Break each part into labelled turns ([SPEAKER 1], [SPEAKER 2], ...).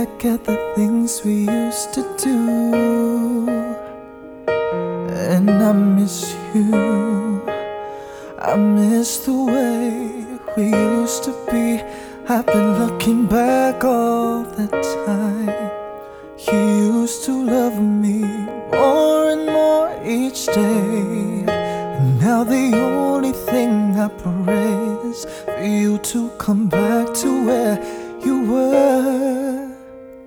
[SPEAKER 1] Back at the things we used to do, and I miss you. I miss the way we used to be. I've been looking back all the time. You used to love me more and more each day. And now the only thing I pray is for you to come back to where you were.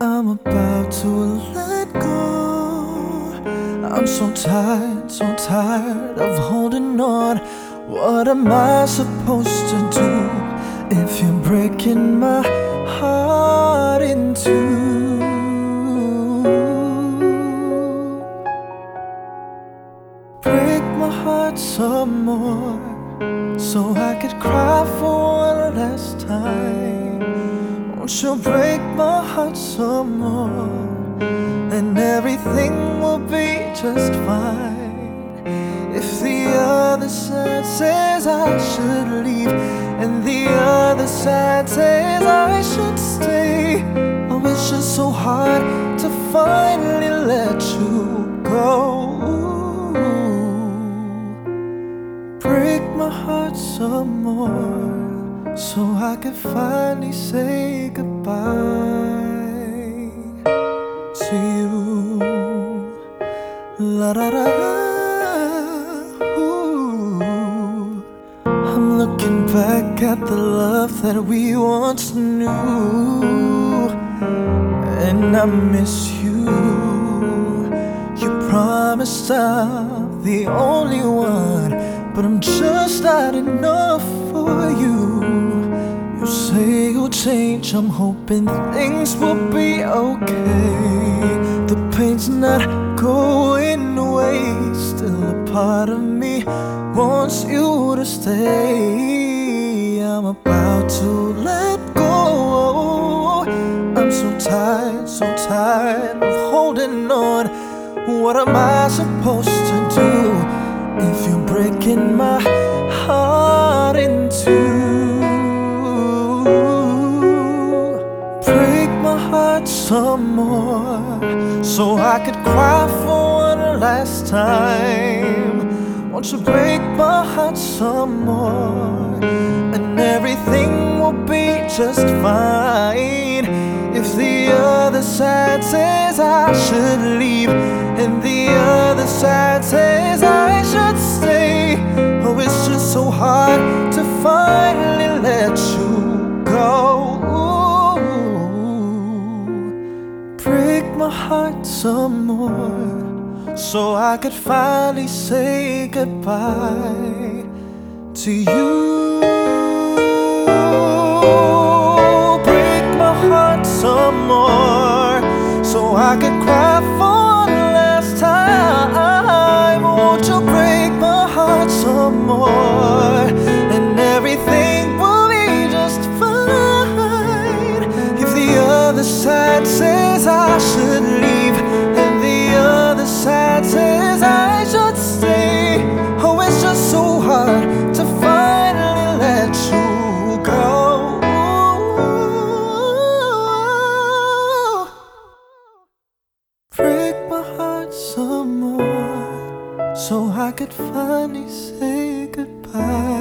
[SPEAKER 1] I'm about to let go. I'm so tired, so tired of holding on. What am I supposed to do if you're breaking my heart in two? Break my heart some more so I could cry for one last time. Won't you break my heart some more and everything will be just fine? If the other side says I should leave and the other side says I should stay, oh, it's just so hard to finally let you go. Break my heart some more so I can finally say goodbye to you. La da da. I'm looking back at the love that we once knew, and I miss you. You promised I'm the only one, but I'm just not enough for you. You'll change, I'm hoping things will be okay. The pain's not going away, still a part of me wants you to stay. I'm about to let go. I'm so tired, so tired of holding on. What am I supposed to do if you're breaking my heart in two? Some more so I could cry for one last time. Won't you break my heart some more and everything will be just fine? If the other side says I should leave and the other side says I should stay, oh, it's just so hard some more so I could finally say goodbye to you. Break my heart some more so I could cry for one last time. Won't you break my heart some more and everything will be just fine? If the other side says I should so I could finally say goodbye.